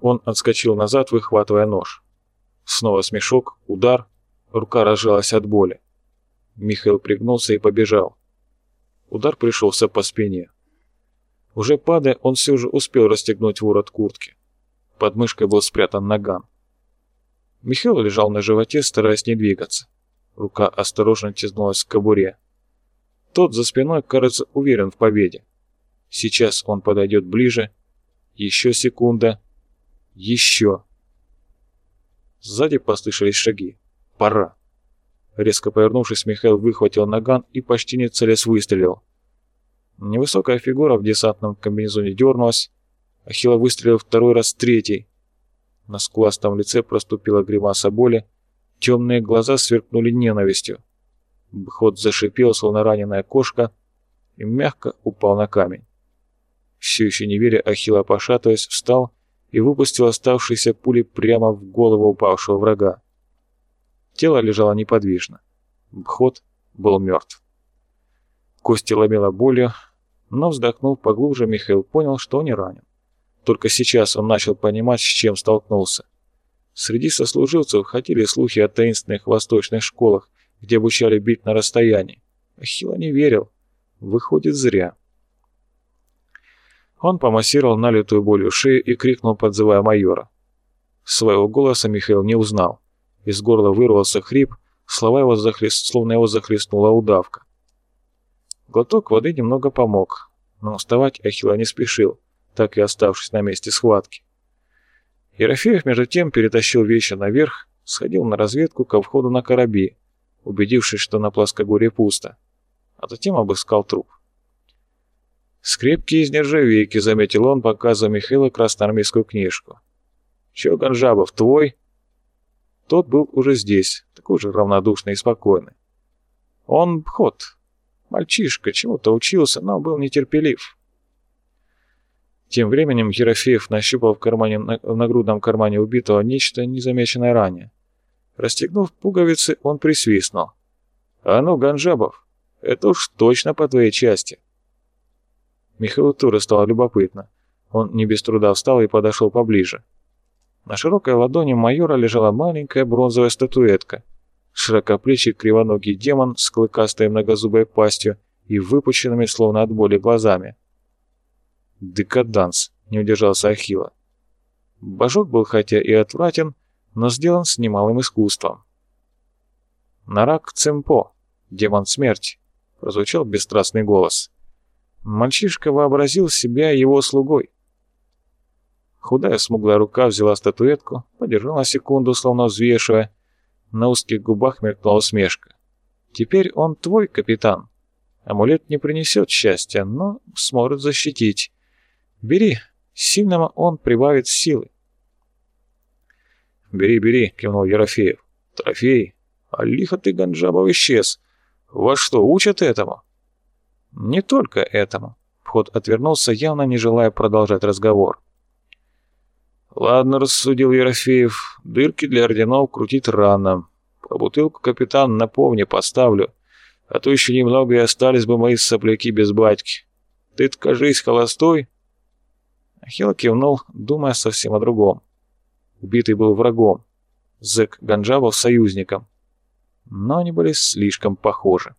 Он отскочил назад, выхватывая нож. Снова смешок, удар, рука разжалась от боли. Михаил пригнулся и побежал. Удар пришелся по спине. Уже падая, он все же успел расстегнуть ворот куртки. Под мышкой был спрятан наган. Михаил лежал на животе, стараясь не двигаться. Рука осторожно тянулась к кобуре. Тот за спиной, кажется, уверен в победе. Сейчас он подойдет ближе. Еще секунда. Еще. Сзади послышались шаги. Пора. Резко повернувшись, Михаил выхватил наган и почти не целясь выстрелил. Невысокая фигура в десантном комбинезоне дернулась. Ахилла выстрелил второй раз третий. На скуластом лице проступила гримаса боли. Темные глаза сверкнули ненавистью. Бхот зашипел, словно раненая кошка, и мягко упал на камень. Все еще не веря, Ахилла, пошатываясь, встал и выпустил оставшиеся пули прямо в голову упавшего врага. Тело лежало неподвижно. Бхот был мертв. Кости ломило болью, но, вздохнув поглубже, Михаил понял, что не ранен. Только сейчас он начал понимать, с чем столкнулся. Среди сослуживцев ходили слухи о таинственных восточных школах, где обучали бить на расстоянии. Ахилла не верил. Выходит, зря. Он помассировал налитую болью шею и крикнул, подзывая майора. Своего голоса Михаил не узнал. Из горла вырвался хрип, слова его захлест... словно его захлестнула удавка. Глоток воды немного помог, но вставать Ахилла не спешил, так и оставшись на месте схватки. Ерофеев, между тем, перетащил вещи наверх, сходил на разведку ко входу на кораби, убедившись, что на плоскогорье пусто, а затем обыскал труп. «Скрепки из нержавейки», — заметил он, показывая Михаилу красноармейскую книжку. «Чё, Гонжабов, твой?» Тот был уже здесь, такой же равнодушный и спокойный. Он бхот. Мальчишка, чему-то учился, но был нетерпелив. Тем временем Ерофеев нащупал в, кармане, в нагрудном кармане убитого нечто, незамеченное ранее. Расстегнув пуговицы, он присвистнул. «А ну, Ганжабов, это уж точно по твоей части!» Михаилу Тура стало любопытно. Он не без труда встал и подошел поближе. На широкой ладони майора лежала маленькая бронзовая статуэтка. Широкоплечий кривоногий демон с клыкастой многозубой пастью и выпученными, словно от боли, глазами. «Декаданс», — не удержался Ахилла. Божок был хотя и отвратен, но сделан с немалым искусством. «Нарак Цемпо, демон смерти», — прозвучал бесстрастный голос. Мальчишка вообразил себя его слугой. Худая смуглая рука взяла статуэтку, подержала секунду, словно взвешивая. На узких губах мелькнула усмешка. «Теперь он твой, капитан. Амулет не принесет счастья, но сможет защитить. Бери, сильного он прибавит силы». «Бери, бери», — кивнул Ерофеев. «Трофей? А лихо ты, Ганджабов, исчез. Вас что, учат этому?» «Не только этому». Вход отвернулся, явно не желая продолжать разговор. «Ладно», — рассудил Ерофеев, — «дырки для орденов крутить рано. По бутылку, капитан, напомни, поставлю, а то еще немного и остались бы мои сопляки без батьки. Ты-то, кажись, холостой?» Ахилл кивнул, думая совсем о другом. Убитый был врагом, зэк Ганджабов союзником. Но они были слишком похожи.